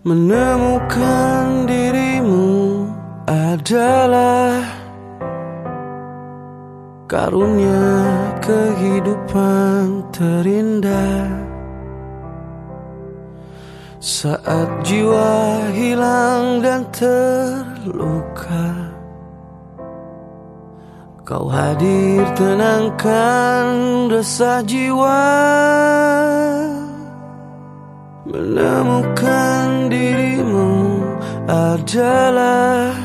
Menemukan dirimu adalah karunia kehidupan terindah. Saat jiwa hilang dan terluka Kau hadir tenangkan resah jiwa Menemukan dirimu adalah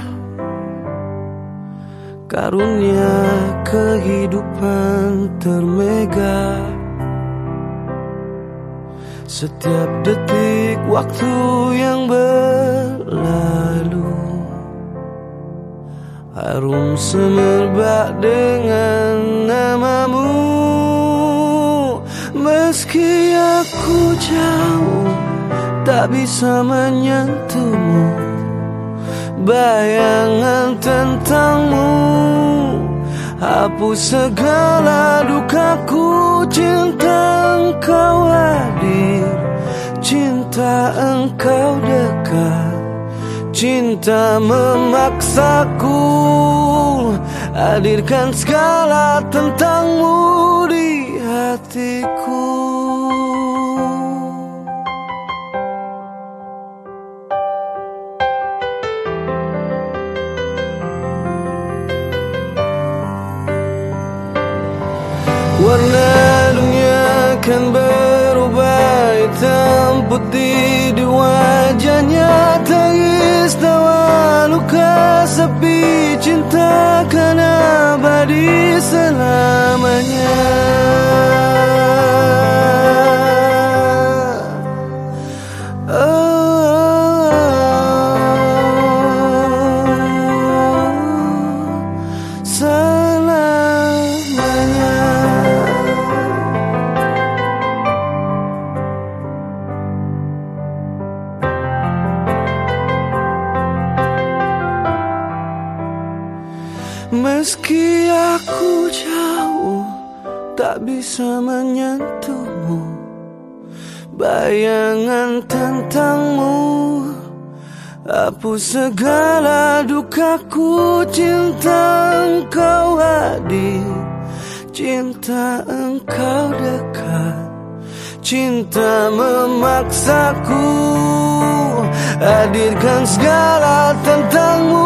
Karunia kehidupan termega. Setiap detik waktu yang berlalu Harum semerbak dengan namamu. Meski aku jauh tak bisa menyentuhmu. Bayangan tentangmu Hapus segala dukaku. Cinta engkau hadir Cinta engkau dekat. Cinta memaksaku Hadirkan segala tentangmu di hatiku Warna dunia akan berubah Hitam putih di wajahnya Tangis tawa luka sepi Meski aku jauh tak bisa menyentuhmu. Bayangan tentangmu Hapus segala dukaku. Cinta engkau hadir Cinta engkau dekat. Cinta memaksaku Hadirkan segala tentangmu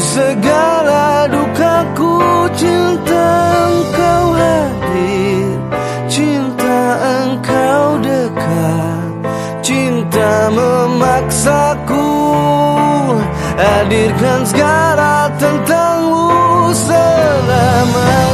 segala dukaku Cinta engkau hadir. Cinta engkau dekat Cinta memaksaku. Hadirkan segala tentangmu selamanya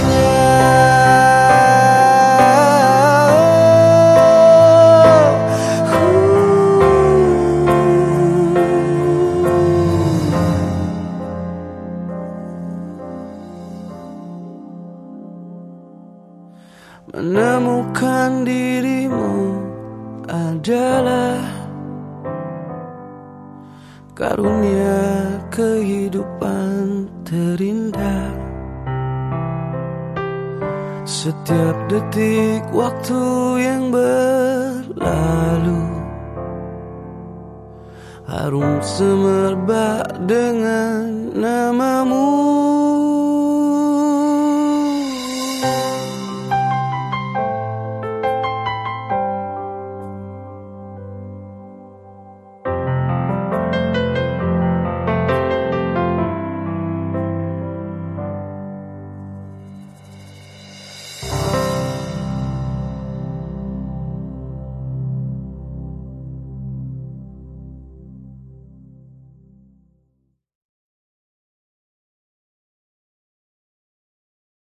Menemukan dirimu adalah karunia kehidupan terindah. Setiap detik waktu yang berlalu Harum semerbak dengan namamu